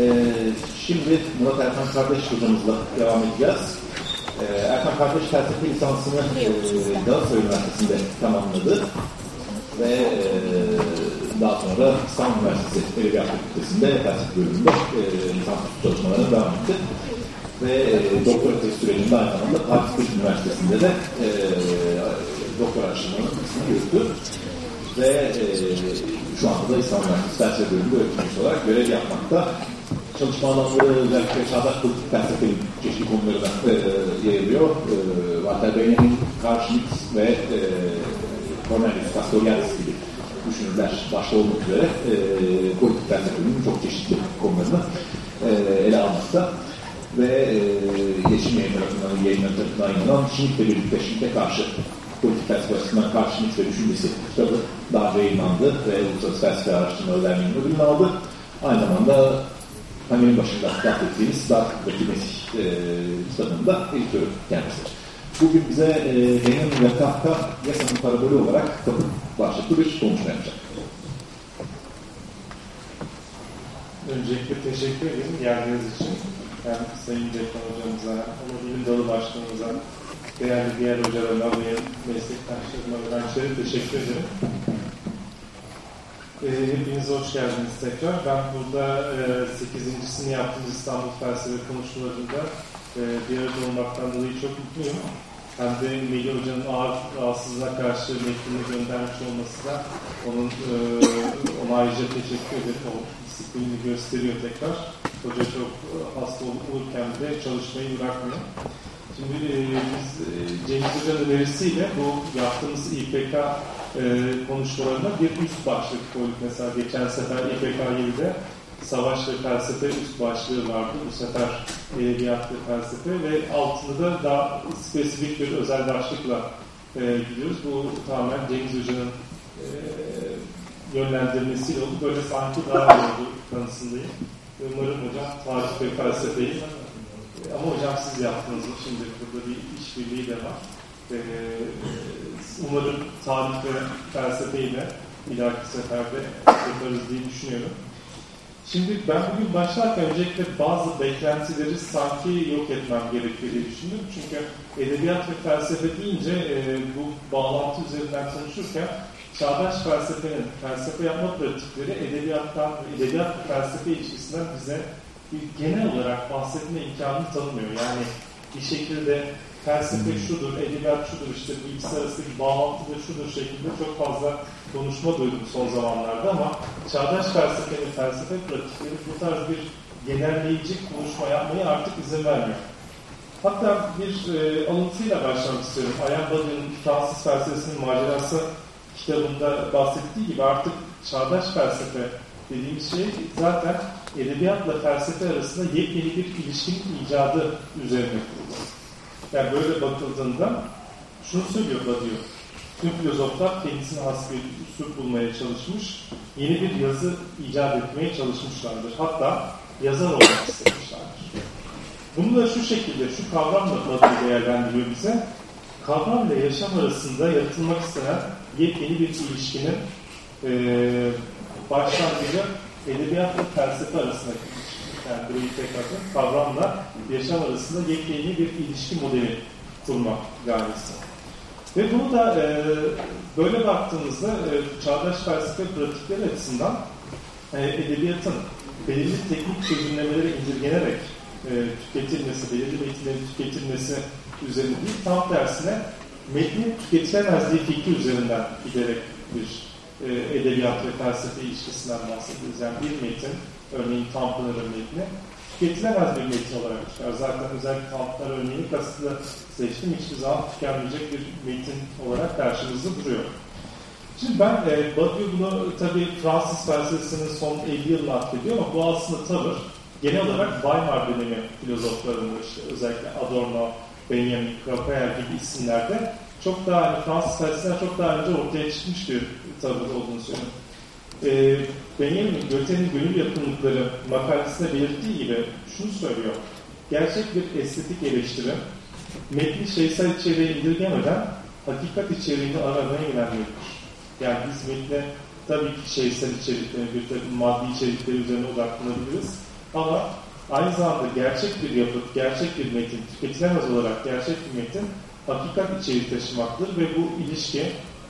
Ee, şimdi Murat Erkan kardeş hocamızla devam edeceğiz. Ee, Erkan kardeş felsefe lisansını e, Galatasaray Üniversitesi'nde tamamladı. Ve e, daha sonra İstanbul Üniversitesi Edebiyat Fakültesi'nde felsefe bölümünde e, lisans çalışmalarına devam etti. Ve e, doktora tez sürecinde aynı zamanda Paris Kırk Üniversitesi'nde de e, doktora araştırmalarını yürüttü. Ve e, şu anda da İstanbul Üniversitesi felsefe bölümünde öğretim olarak görev yapmakta çalışma alanları özellikle çağdaş politik felsefenin çeşitli konularına e, yayılıyor. E, Walter Benjamin, Schmitt ve e, Cornelius Castoriadis gibi düşünürler başta olmak üzere e, politik felsefenin çok çeşitli konularını e, ele almakta ve e, Yeşim Yayın tarafından, yayınları tarafından yayınlanan Schmitt ve birlikte Schmitt'e karşı politik felsefe açısından Carl Schmitt ve düşüncesi kitabı daha önce yayınlandı ve Uluslararası Felsefe Araştırmaları Derneği'nin ödülünü aldı. Aynı zamanda panenin başında bahsettiğimiz Dark'taki Mesih e, kitabının da editörü kendisi. Bugün bize e, Lenin ve Kafka yasanın parabolü olarak kapı başlıklı bir konuşma yapacak. Öncelikle teşekkür ederim geldiğiniz için. Hem Sayın Dekman Hocamıza, bilim dalı başkanımıza, değerli diğer hocalarına ve meslektaşlarıma, öğrencilere teşekkür ederim. Ee, hepiniz hoş geldiniz tekrar. Ben burada e, 8.sini yaptığımız İstanbul Felsefe konuşmalarında e, bir arada olmaktan dolayı çok mutluyum. Hem de Melih Hoca'nın ağır rahatsızlığa karşı metnini göndermiş olması da onun, e, ona ayrıca teşekkür ederim. O disiplinini gösteriyor tekrar. Hoca çok hasta olurken de çalışmayı bırakmıyor. Şimdi e, biz e, Cengiz Hoca'nın önerisiyle bu yaptığımız İPK e, konuşmalarına bir üst başlık koyduk. Mesela geçen sefer İPK 7'de savaş ve felsefe üst başlığı vardı. Bu sefer edebiyat ve felsefe ve altında da daha spesifik bir özel başlıkla e, gidiyoruz. Bu tamamen Cengiz Hoca'nın e, yönlendirmesiyle oldu. Böyle sanki daha iyi oldu kanısındayım. Umarım hocam tarih ve felsefeyi ama hocam siz yaptınız. Şimdi burada bir işbirliği de var. Ee, umarım tarih ve felsefeyi de ileriki seferde yaparız diye düşünüyorum. Şimdi ben bugün başlarken öncelikle bazı beklentileri sanki yok etmem gerekiyor diye düşündüm. Çünkü edebiyat ve felsefe deyince e, bu bağlantı üzerinden konuşurken çağdaş felsefenin, felsefe yapma pratikleri edebiyattan, edebiyat ve felsefe ilişkisinden bize genel olarak bahsetme imkanı tanımıyor. Yani bir şekilde felsefe şudur, edebiyat şudur, işte bu ikisi arasındaki bağlantı da şudur şeklinde çok fazla konuşma duydum son zamanlarda ama çağdaş felsefenin felsefe pratikleri bu tarz bir genelleyici konuşma yapmayı artık izin vermiyor. Hatta bir e, alıntıyla başlamak istiyorum. Ayan Badiou'nun Fransız felsefesinin macerası kitabında bahsettiği gibi artık çağdaş felsefe dediğimiz şey zaten edebiyatla felsefe arasında yepyeni bir ilişkinin icadı üzerine kurulu. Yani böyle bakıldığında şunu söylüyor Badiou. Tüm filozoflar kendisine has bir üslup bulmaya çalışmış, yeni bir yazı icat etmeye çalışmışlardır. Hatta yazar olmak istemişlerdir. Bunu da şu şekilde, şu kavramla Badiou değerlendiriyor bize. Kavram ile yaşam arasında yaratılmak istenen yepyeni bir ilişkinin e, başlangıcı edebiyat ve felsefe arasındaki. Yani burayı tekrar kavramla yaşam arasında yepyeni bir ilişki modeli kurma gayesi. Ve bunu da e, böyle baktığımızda e, çağdaş felsefe pratikleri açısından e, edebiyatın belirli teknik çözümlemelere indirgenerek e, tüketilmesi, belirli metinlerin tüketilmesi üzerine değil, tam tersine metnin tüketilemezliği fikri üzerinden giderek bir e, edebiyat ve felsefe ilişkisinden bahsediyoruz. Yani bir metin, örneğin Tanpınar'ın metni, tüketilemez bir metin olarak çıkar. Zaten özellikle Tanpınar örneğini kasıtlı seçtim. Hiçbir zaman tükenmeyecek bir metin olarak karşımızda duruyor. Şimdi ben e, Badiou bunu tabii Fransız felsefesinin son 50 yılını atfediyor ama bu aslında tavır genel olarak Weimar dönemi filozoflarında işte özellikle Adorno, Benjamin Krapayer gibi isimlerde çok daha hani Fransız felsefesinden çok daha önce ortaya çıkmış bir tavır olduğunu söylüyorum. E, Benjamin Göte'nin gönül yakınlıkları makalesinde belirttiği gibi şunu söylüyor. Gerçek bir estetik eleştiri metni şeysel içeriğe indirgemeden hakikat içeriğini aramaya yönelmelidir. Yani biz metne tabii ki şeysel içerikleri, bir takım maddi içerikleri üzerine odaklanabiliriz. Ama aynı zamanda gerçek bir yapıt, gerçek bir metin, tüketilemez olarak gerçek bir metin hakikat içeriği taşımaktır ve bu ilişki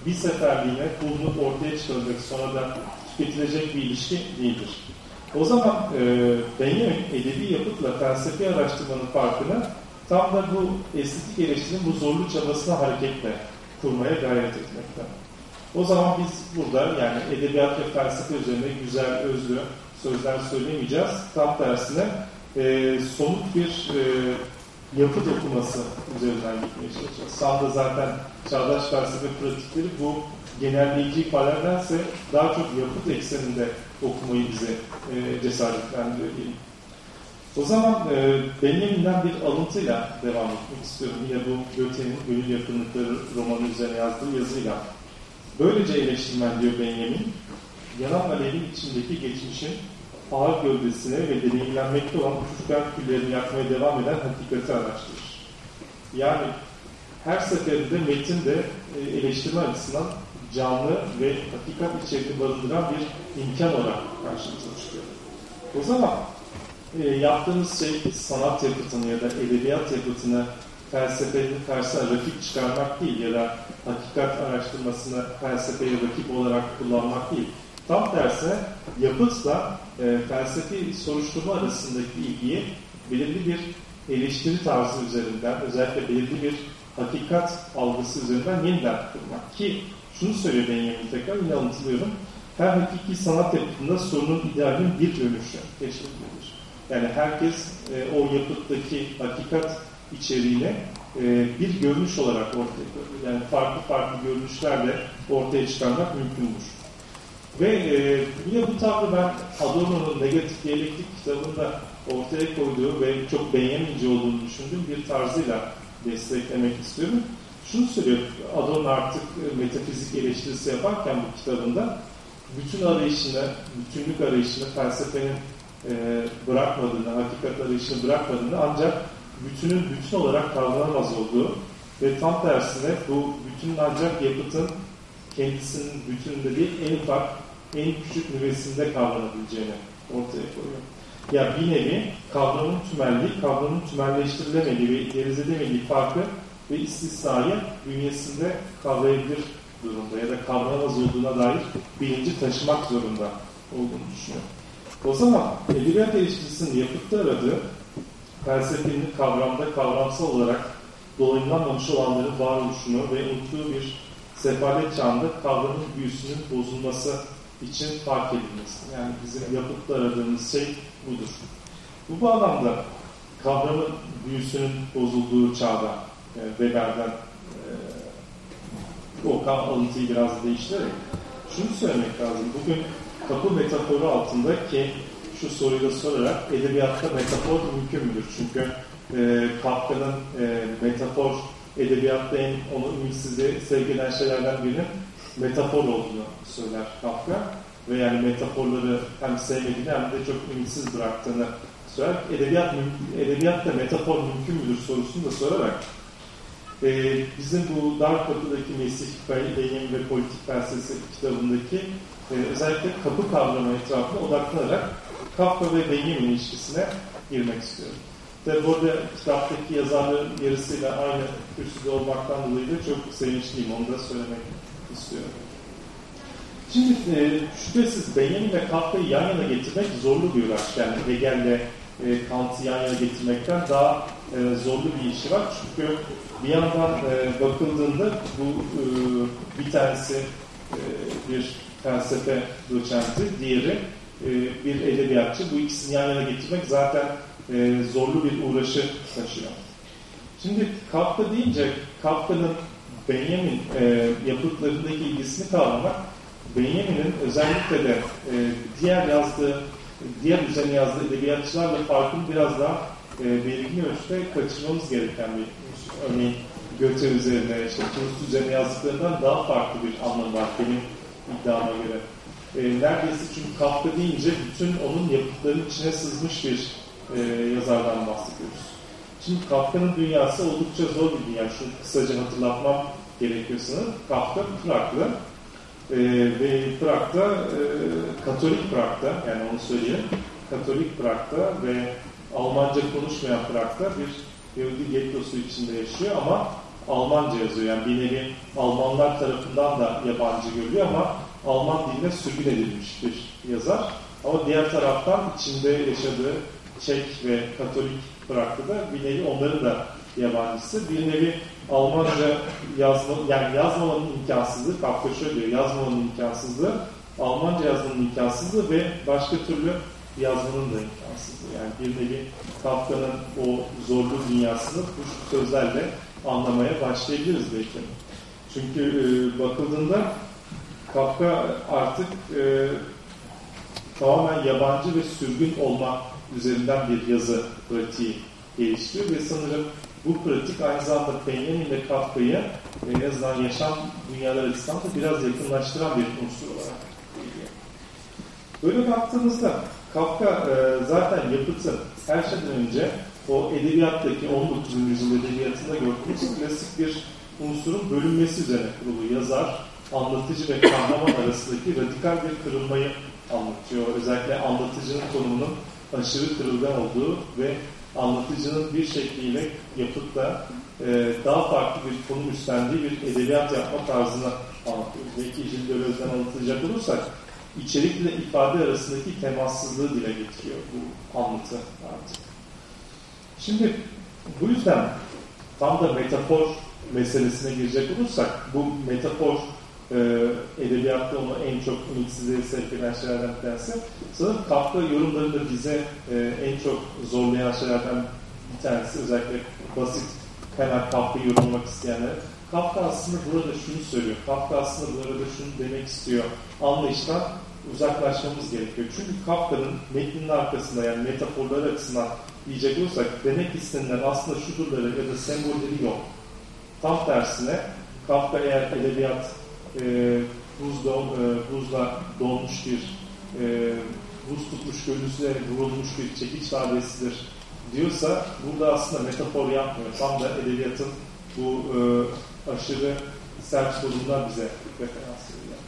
bir seferliğine bulunup ortaya çıkarılacak sonra da tüketilecek bir ilişki değildir. O zaman e, Benjamin edebi yapıtla felsefi araştırmanın farkını tam da bu estetik eleştirinin bu zorlu çabasına hareketle kurmaya gayret etmekte. O zaman biz burada yani edebiyat ve felsefe üzerine güzel, özlü sözler söylemeyeceğiz. Tam tersine e, somut bir e, yapıt okuması üzerinden gitmeye çalışacağız. Sağda zaten çağdaş felsefe pratikleri bu genelleyici ifadelerdense daha çok yapıt ekseninde okumayı bize e, cesaretlendiriyor diyelim. O zaman e, Benjamin'den bir alıntıyla devam etmek istiyorum. Yine bu Göte'nin Gönül Yakınlıkları romanı üzerine yazdığı yazıyla. Böylece eleştirmen diyor Benjamin, yanan alevin içindeki geçmişin ağır gövdesine ve deneyimlenmekte olan uçuşkan küllerini yakmaya devam eden hakikati araştırır. Yani her seferinde metin de e, eleştirme açısından canlı ve hakikat içeriğini barındıran bir imkan olarak karşımıza çıkıyor. O zaman e, yaptığımız şey sanat yapıtını ya da edebiyat yapıtını felsefenin karşısına rakip çıkarmak değil ya da hakikat araştırmasını felsefeye rakip olarak kullanmak değil. Tam tersine yapıtla e, felsefi soruşturma arasındaki ilgiyi belirli bir eleştiri tarzı üzerinden, özellikle belirli bir hakikat algısı üzerinden yeniden kurmak. Ki şunu söylüyor Benjamin tekrar, yine anlatılıyorum. Her hakiki sanat yapıtında sorunun idealinin bir dönüşü keşfedilir. Yani herkes e, o yapıttaki hakikat içeriğine e, bir görünüş olarak ortaya koyuyor. Yani farklı farklı görünüşlerle ortaya çıkarmak mümkündür. Ve e, yine bu tavrı ben Adorno'nun negatif diyalektik kitabında ortaya koyduğu ve çok beğenince olduğunu düşündüğüm bir tarzıyla desteklemek istiyorum. Şunu söylüyor, Adorno artık metafizik eleştirisi yaparken bu kitabında bütün arayışını, bütünlük arayışını felsefenin e, bırakmadığını, hakikat arayışını bırakmadığını ancak bütünün bütün olarak kavranamaz olduğu ve tam tersine bu bütünün ancak yapıtın kendisinin bütününde değil en ufak, en küçük nüvesinde kavranabileceğini ortaya koyuyor. Ya bir nevi kavramın tümelliği, kavramın tümelleştirilemediği ve idealize edemediği farkı ve istisnayı bünyesinde kavrayabilir durumda ya da kavranamaz olduğuna dair bilinci taşımak zorunda olduğunu düşünüyor. O zaman edebiyat eleştirisinin yapıtta aradığı felsefenin kavramda kavramsal olarak dolayımlanmamış olanların varoluşunu ve unuttuğu bir sefalet çağında kavramın büyüsünün bozulması için fark edilmesi. Yani bizim yapıtta aradığımız şey budur. Bu bağlamda kavramın büyüsünün bozulduğu çağda yani Weber'den e, o alıntıyı biraz değiştirerek şunu söylemek lazım. Bugün kapı metaforu altında ki şu soruyu da sorarak edebiyatta metafor mümkün müdür? Çünkü e, Kafka'nın e, metafor edebiyatta en onu ümitsizliğe sevk eden şeylerden birinin metafor olduğunu söyler Kafka. Ve yani metaforları hem sevmediğini hem de çok ümitsiz bıraktığını söyler. Edebiyat, edebiyatta metafor mümkün müdür sorusunu da sorarak e, bizim bu Dar Kapı'daki Mesih Beyin ve Politik Felsefesi kitabındaki e, özellikle kapı kavramı etrafına odaklanarak Kafka ve Benjamin ilişkisine girmek istiyorum. Tabi burada kitaptaki yazarların yarısıyla aynı kürsüde olmaktan dolayı da çok sevinçliyim. Onu da söylemek istiyorum. Şimdi e, şüphesiz Benjamin ve yan yana getirmek zorlu bir uğraş. Yani Hegel'le e, Kant'ı yan yana getirmekten daha e, zorlu bir işi var. Çünkü bir yandan e, bakıldığında bu e, bir tanesi e, bir felsefe doçenti, diğeri e, bir edebiyatçı. Bu ikisini yan yana getirmek zaten e, zorlu bir uğraşı taşıyor. Şimdi Kafka deyince Kafka'nın Benjamin e, yapıtlarındaki ilgisini kavramak Benjamin'in özellikle de e, diğer yazdığı diğer üzerine yazdığı edebiyatçılarla farkını biraz daha e, belirgin ölçüde kaçırmamız gereken bir örneğin Göte üzerine, işte Proust üzerine yazdıklarından daha farklı bir anlam var benim iddiama göre. E, neredeyse çünkü Kafka deyince bütün onun yapıtlarının içine sızmış bir e, yazardan bahsediyoruz. Şimdi Kafka'nın dünyası oldukça zor bir dünya. Şunu kısaca hatırlatmam gerekiyor sanırım. Kafka Praglı e, ve Prag'da e, Katolik Prag'da yani onu söyleyelim Katolik Prag'da ve Almanca konuşmayan Prag'da bir Yahudi gettosu içinde yaşıyor ama Almanca yazıyor. Yani bir nevi Almanlar tarafından da yabancı görülüyor ama Alman diline sürgün edilmiş bir yazar. Ama diğer taraftan içinde yaşadığı Çek ve Katolik Prag'da da bir nevi onların da yabancısı. Bir nevi Almanca yazma, yani yazmamanın imkansızlığı, Kafka şöyle diyor, yazmamanın imkansızlığı, Almanca yazmanın imkansızlığı ve başka türlü yazmanın da imkansızlığı. Yani bir nevi Kafka'nın o zorlu dünyasını bu sözlerle anlamaya başlayabiliriz belki. Çünkü e, bakıldığında Kafka artık e, tamamen yabancı ve sürgün olma üzerinden bir yazı pratiği geliştiriyor ve sanırım bu pratik aynı zamanda Benjamin ile Kafka'yı en azından yaşam dünyaları açısından da biraz yakınlaştıran bir unsur olarak geliyor. Böyle baktığımızda Kafka e, zaten yapıtı her şeyden önce o edebiyattaki 19. yüzyıl edebiyatında gördüğümüz klasik bir unsurun bölünmesi üzerine kurulu yazar, anlatıcı ve kahraman arasındaki radikal bir kırılmayı anlatıyor. Özellikle anlatıcının konumunun aşırı kırılgan olduğu ve anlatıcının bir şekliyle yapıp da e, daha farklı bir konum üstlendiği bir edebiyat yapma tarzını anlatıyor. Belki Jill Deleuze'den anlatacak olursak içerikle ifade arasındaki temassızlığı dile getiriyor bu anlatı artık. Şimdi bu yüzden tam da metafor meselesine girecek olursak bu metafor e, edebiyatta onu en çok ümitsizliğe sevk eden şeylerden bir tanesi. Sanırım Kafka yorumlarında bize e, en çok zorlayan şeylerden bir tanesi özellikle basit hemen Kafka'yı yorumlamak isteyenler. Kafka aslında burada şunu söylüyor. Kafka aslında burada şunu demek istiyor. Anlayıştan uzaklaşmamız gerekiyor. Çünkü Kafka'nın metninin arkasında yani metaforları açısından diyecek olursak demek istenilen aslında şudurları ya da sembolleri yok. Tam tersine Kafka eğer edebiyat e, buz don, e, buzla donmuş bir e, buz tutmuş gölüsüne vurulmuş bir çekiç darbesidir diyorsa burada aslında metafor yapmıyor. Tam da edebiyatın bu e, aşırı sert sorunlar bize referans veriyor.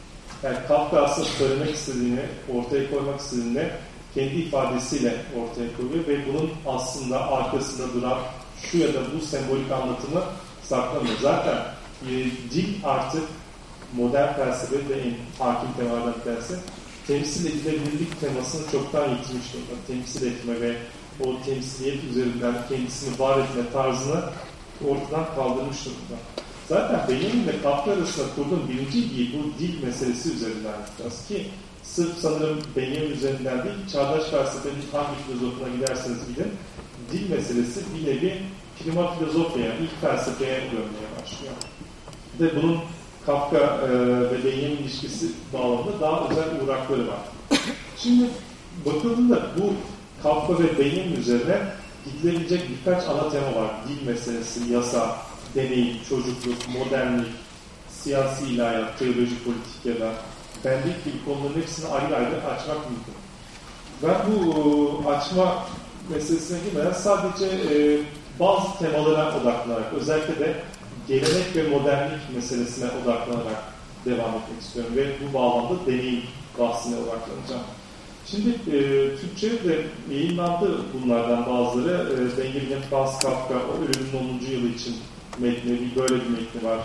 Yani Kafka aslında söylemek istediğini, ortaya koymak istediğini kendi ifadesiyle ortaya koyuyor ve bunun aslında arkasında duran şu ya da bu sembolik anlatımı saklamıyor. Zaten e, dil artık modern felsefede de en hakim temalardan bir temsil edilebilirlik temasını çoktan yitirmiş durumda. Temsil etme ve o temsiliyet üzerinden kendisini var etme tarzını ortadan kaldırmış durumda. Zaten benim ve Kafka arasında kurduğum birinci ilgiyi bu dil meselesi üzerinden yapacağız ki sırf sanırım benim üzerinden değil, çağdaş felsefenin hangi filozofuna giderseniz gidin, dil meselesi bir nevi prima filozofya, yani ilk felsefeye dönmeye başlıyor. Ve bunun Kafka e, ve Benjamin ilişkisi bağlamında daha özel uğrakları var. Şimdi bakıldığında bu Kafka ve Benjamin üzerine gidilebilecek birkaç ana tema var. Dil meselesi, yasa, deneyim, çocukluk, modernlik, siyasi ilahiyat, teoloji, politik ya da benlik gibi konuların hepsini ayrı ayrı açmak mümkün. Ben bu açma meselesine girmeden sadece e, bazı temalara odaklanarak, özellikle de gelenek ve modernlik meselesine odaklanarak devam etmek istiyorum ve bu bağlamda deneyim bahsine odaklanacağım. Şimdi e, Türkçe'de de yayınlandı bunlardan bazıları. E, Benjamin Franz Kafka, o ölümün 10. yılı için metni, böyle bir metni var.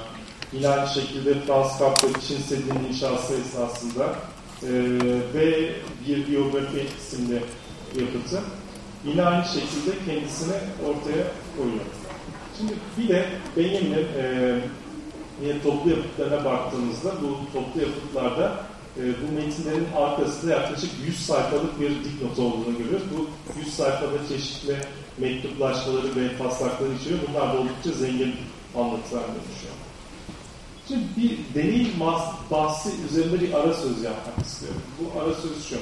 Yine aynı şekilde Franz Kafka Çin Seddi'nin inşası esnasında e, ve bir biyografi isimli yapıtı. Yine aynı şekilde kendisini ortaya koyuyor. Şimdi bir de Benjamin'in e, yine toplu yapıtlarına baktığımızda bu toplu yapıtlarda e, bu metinlerin arkasında yaklaşık 100 sayfalık bir dipnot olduğunu görüyoruz. Bu 100 sayfada çeşitli mektuplaşmaları ve taslakları içeriyor. Bunlar da oldukça zengin anlatılar dönüşüyor. Şimdi bir deneyim bahsi üzerinde bir ara söz yapmak istiyorum. Bu ara söz şu.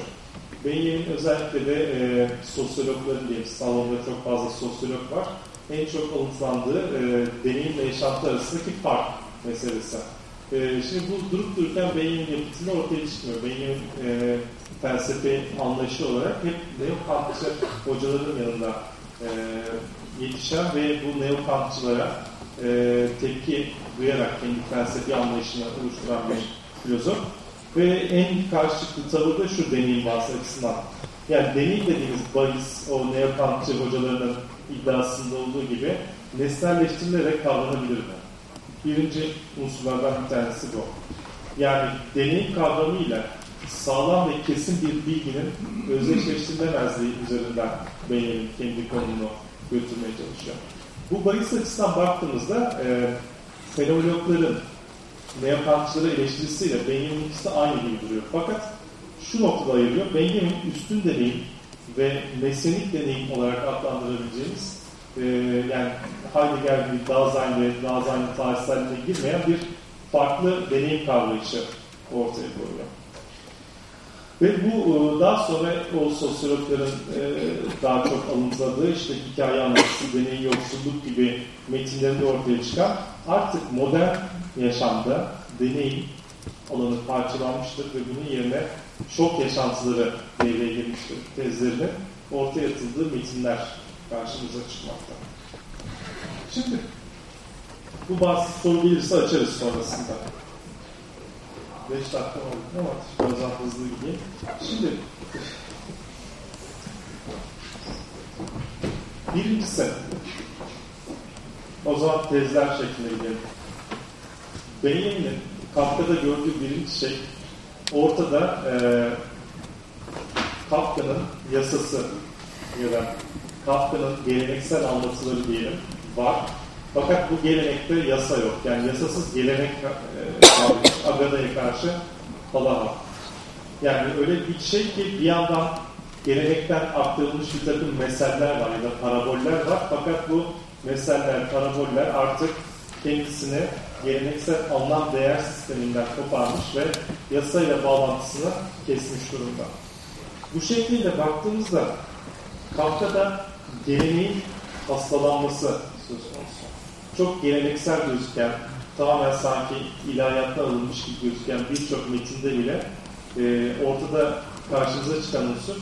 Benjamin özellikle de e, sosyologların diyeyim, salonda çok fazla sosyolog var. En çok alıntılandığı e, deneyimle yaşantı arasındaki fark meselesi. E, şimdi bu durup dururken Benjamin yapıtında ortaya çıkmıyor. Benjamin e, felsefe anlayışı olarak hep neokantçı hocaların yanında e, yetişen ve bu neokantçılara e, tepki duyarak kendi felsefi anlayışını oluşturan bir filozof. Ve en karşılıklı tavır da şu deneyim bahsi açısından. Yani deneyim dediğimiz bahis, o neokampçı hocalarının iddiasında olduğu gibi nesnelleştirilerek kavranabilir mi? Birinci unsurlardan bir tanesi bu. Yani deneyim kavramıyla sağlam ve kesin bir bilginin özdeşleştirilemezliği üzerinden benim kendi konumunu götürmeye çalışıyor. Bu bahis açısından baktığımızda e, fenomenologların neokampçıları eleştirisiyle Benjamin ikisi aynı gibi duruyor. Fakat şu noktada ayırıyor. Benjamin üstün deneyim ve mesenik deneyim olarak adlandırabileceğimiz e, yani Heidegger gibi Dasein ve Dasein'in tarihselliğine girmeyen bir farklı deneyim kavrayışı ortaya koyuyor. Ve bu e, daha sonra o sosyologların e, daha çok alıntıladığı işte hikaye anlatısı, deney yoksulluk gibi metinlerinde ortaya çıkan artık modern yaşamda deneyim alanı parçalanmıştır ve bunun yerine şok yaşantıları devreye girmiştir tezlerinin ortaya atıldığı metinler karşımıza çıkmakta. Şimdi bu bahsi soru açarız sonrasında. 5 dakika oldu ama biraz hızlı gideyim. Şimdi birincisi o zaman tezler şeklinde gidelim. Benjamin'in Kafka'da gördüğü birinci şey ortada e, Kafka'nın yasası ya da Kafka'nın geleneksel anlatıları diyelim var. Fakat bu gelenekte yasa yok. Yani yasasız gelenek e, Agada'ya karşı falan Yani öyle bir şey ki bir yandan gelenekten aktarılmış bir takım meseller var ya da paraboller var. Fakat bu meseller, paraboller artık kendisini geleneksel anlam değer sisteminden koparmış ve yasayla bağlantısını kesmiş durumda. Bu şekilde baktığımızda Kafka'da geleneğin hastalanması söz konusu. Çok geleneksel gözüken, tamamen sanki ilahiyattan alınmış gibi gözüken birçok metinde bile e, ortada karşımıza çıkan unsur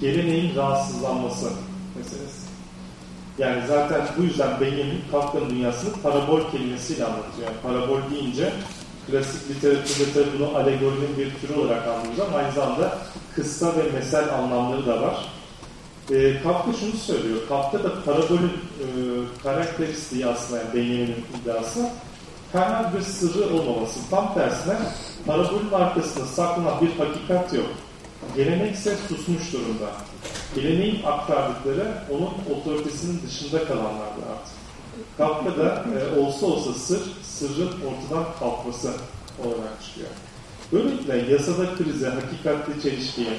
geleneğin rahatsızlanması meselesi. Yani zaten bu yüzden Benjamin Kafka'nın dünyasını parabol kelimesiyle anlatıyor. Yani parabol deyince klasik literatürde tabi bunu alegorinin bir türü olarak anlıyoruz ama aynı zamanda kısa ve mesel anlamları da var. E, Kafka şunu söylüyor. Kafka da parabolün e, karakteristiği aslında yani Benjamin'in iddiası herhangi bir sırrı olmaması. Tam tersine parabolün arkasında saklanan bir hakikat yok. Gelenek ise susmuş durumda. Geleneğin aktardıkları onun otoritesinin dışında kalanlardı artık. Kafka'da e, olsa olsa sır, sırrın ortadan kalkması olarak çıkıyor. Böylelikle yasada krize, hakikatli çelişkiye,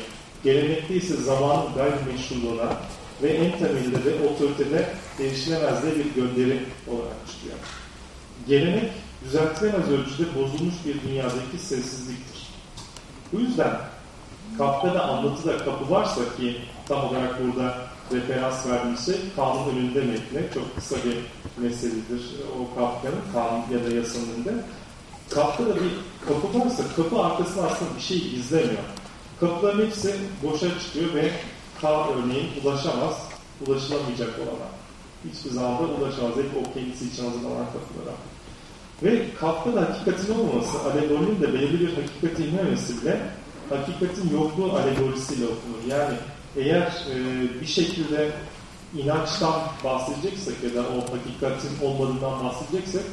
gelenekte ise zamanın gayrimeşruluğuna ve en temelinde de otoritede erişilemezliğe bir gönderi olarak çıkıyor. Gelenek düzeltilemez ölçüde bozulmuş bir dünyadaki sessizliktir. Bu yüzden Kafka'da anlatıda kapı varsa ki tam olarak burada referans verdiğimiz şey kanun önünde metni. Çok kısa bir meseledir o Kafka'nın kanun ya da yasanın önünde. Kafka'da bir kapı varsa kapı arkasında aslında bir şey izlemiyor. Kapıların hepsi boşa çıkıyor ve K örneğin ulaşamaz, ulaşılamayacak olana. Hiçbir zaman da ulaşamaz. Hep o kendisi için hazırlanan kapılara. Ve Kafka'da hakikatin olmaması, alegorinin de belirli bir hakikati inmemesi bile hakikatin yokluğu alegorisiyle okunur. Yani eğer e, bir şekilde inançtan bahsedeceksek ya da o hakikatin olmadığından bahsedeceksek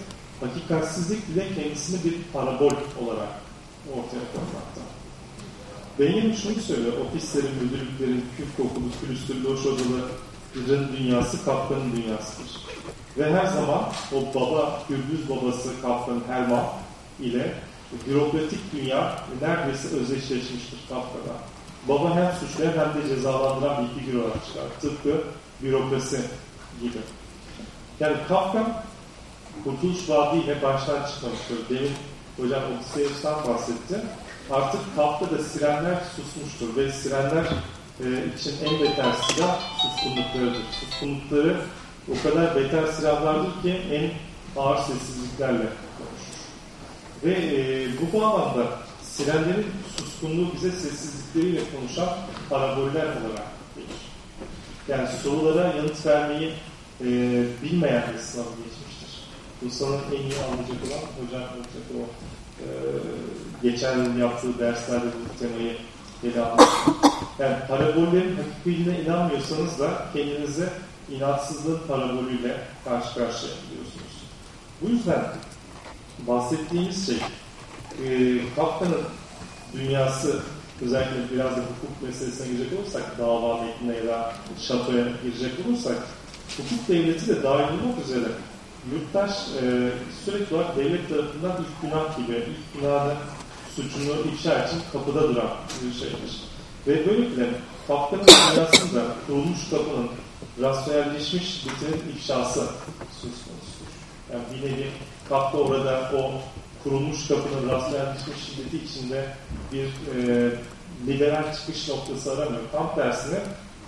hakikatsizlik bile kendisini bir parabol olarak ortaya koymakta. Benjamin şunu söylüyor, ofislerin, müdürlüklerin, küf kokulu, külüstürlü, hoş odaların dünyası Kafka'nın dünyasıdır. Ve her zaman o baba, Gürbüz babası Kafka'nın Herman ile bürokratik dünya neredeyse özdeşleşmiştir Kafka'da. Baba hem suçlayan hem de cezalandıran bir figür olarak çıkar. Tıpkı bürokrasi gibi. Yani Kafka Kurtuluş Vaadi ile baştan çıkmıştır. Demin hocam Odysseus'tan bahsetti. Artık Kafka'da sirenler susmuştur ve sirenler e, için en beter silah suskunluklarıdır. Suskunlukları o kadar beter silahlardır ki en ağır sessizliklerle konuşur. Ve e, bu bağlamda sirenlerin suskunluğu bize sessizlikleriyle konuşan paraboller olarak gelir. Yani sorulara yanıt vermeyi e, bilmeyen bir sınavı geçmiştir. Bu sanırım en iyi anlayacak olan hocam olacak o geçen yıl yaptığı derslerde bu temayı ele almış. Yani parabollerin hakikiliğine inanmıyorsanız da kendinizi inatsızlığın parabolüyle karşı karşıya buluyorsunuz. Bu yüzden bahsettiğimiz şey e, Kafka'nın dünyası özellikle biraz da hukuk meselesine girecek olursak dava metnine ya da şatoya girecek olursak hukuk devleti de dahil olmak üzere yurttaş e, sürekli olarak devlet tarafından ilk günah gibi, ilk günahını suçunu ifşa için kapıda duran bir şeydir. Ve böylelikle Kafka'nın dünyasında kurulmuş kapının rasyonelleşmiş bitirin ifşası söz konusudur. Yani bir nevi Kafka orada o kurulmuş kapının rasyonelleşmiş şiddeti içinde bir e, liberal çıkış noktası aramıyor. Tam tersine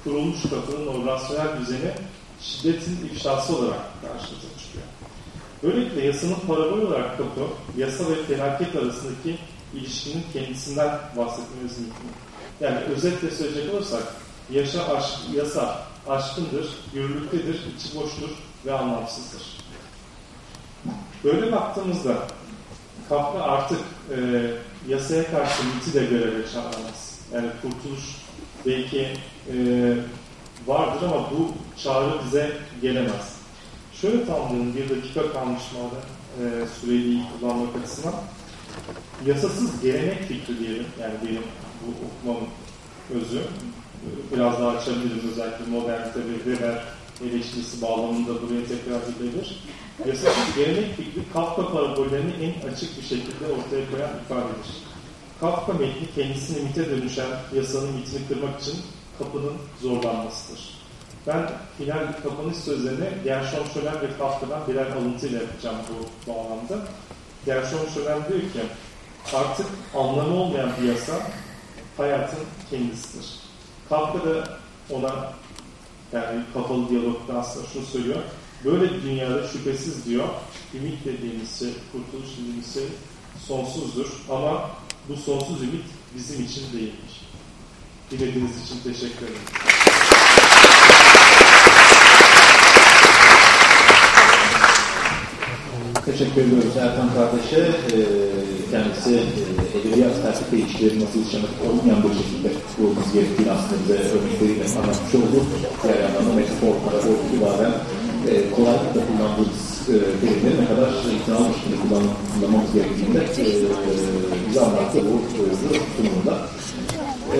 kurulmuş kapının o rasyonel düzeni şiddetin ifşası olarak karşımıza çıkıyor. Böylelikle yasanın parabol olarak kapı, yasa ve felaket arasındaki ilişkinin kendisinden bahsetmemiz mümkün. Yani özetle söyleyecek olursak, yaşa aşk, yasa aşkındır, yürürlüktedir, içi boştur ve anlamsızdır. Böyle baktığımızda Kafka artık e, yasaya karşı miti de göreve çağıramaz. Yani kurtuluş belki e, vardır ama bu çağrı bize gelemez. Şöyle tamamlayalım, bir dakika kalmış madem e, süreyi kullanmak açısından. Yasasız gelenek fikri diyelim, yani benim bu okumamın özü. Biraz daha açabiliriz özellikle modernite ve Weber eleştirisi bağlamında buraya tekrar edilir. Yasasız gelenek fikri Kafka parabollerini en açık bir şekilde ortaya koyan ifadedir. Kafka metni kendisini mite dönüşen yasanın mitini kırmak için kapının zorlanmasıdır. Ben final kapanış sözlerini Gershon Schölen ve Kafka'dan birer alıntıyla yapacağım bu bağlamda. Gershon Schölen diyor ki artık anlamı olmayan bir yasa hayatın kendisidir. Kafka da ona yani kapalı diyalogda aslında şunu söylüyor. Böyle bir dünyada şüphesiz diyor, ümit dediğimiz şey, kurtuluş dediğimiz şey sonsuzdur. Ama bu sonsuz ümit bizim için değilmiş. Dinlediğiniz için teşekkür ederim. Teşekkür ediyoruz Erkan kardeşe. Ee, kendisi e, edebiyat felsefe ilişkileri nasıl yaşamak olmayan bir şekilde kurulması gerektiğini aslında bize örnekleriyle anlatmış oldu. Diğer yandan da metafor, parabol itibaren e, kolaylıkla kullandığımız e, terimleri ne kadar ikna şekilde kullanmamız gerektiğini de e, bize anlattı bu sunumda. E,